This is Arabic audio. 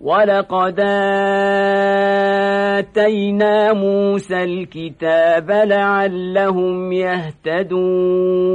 ولقد آتينا موسى الكتاب لعلهم يهتدون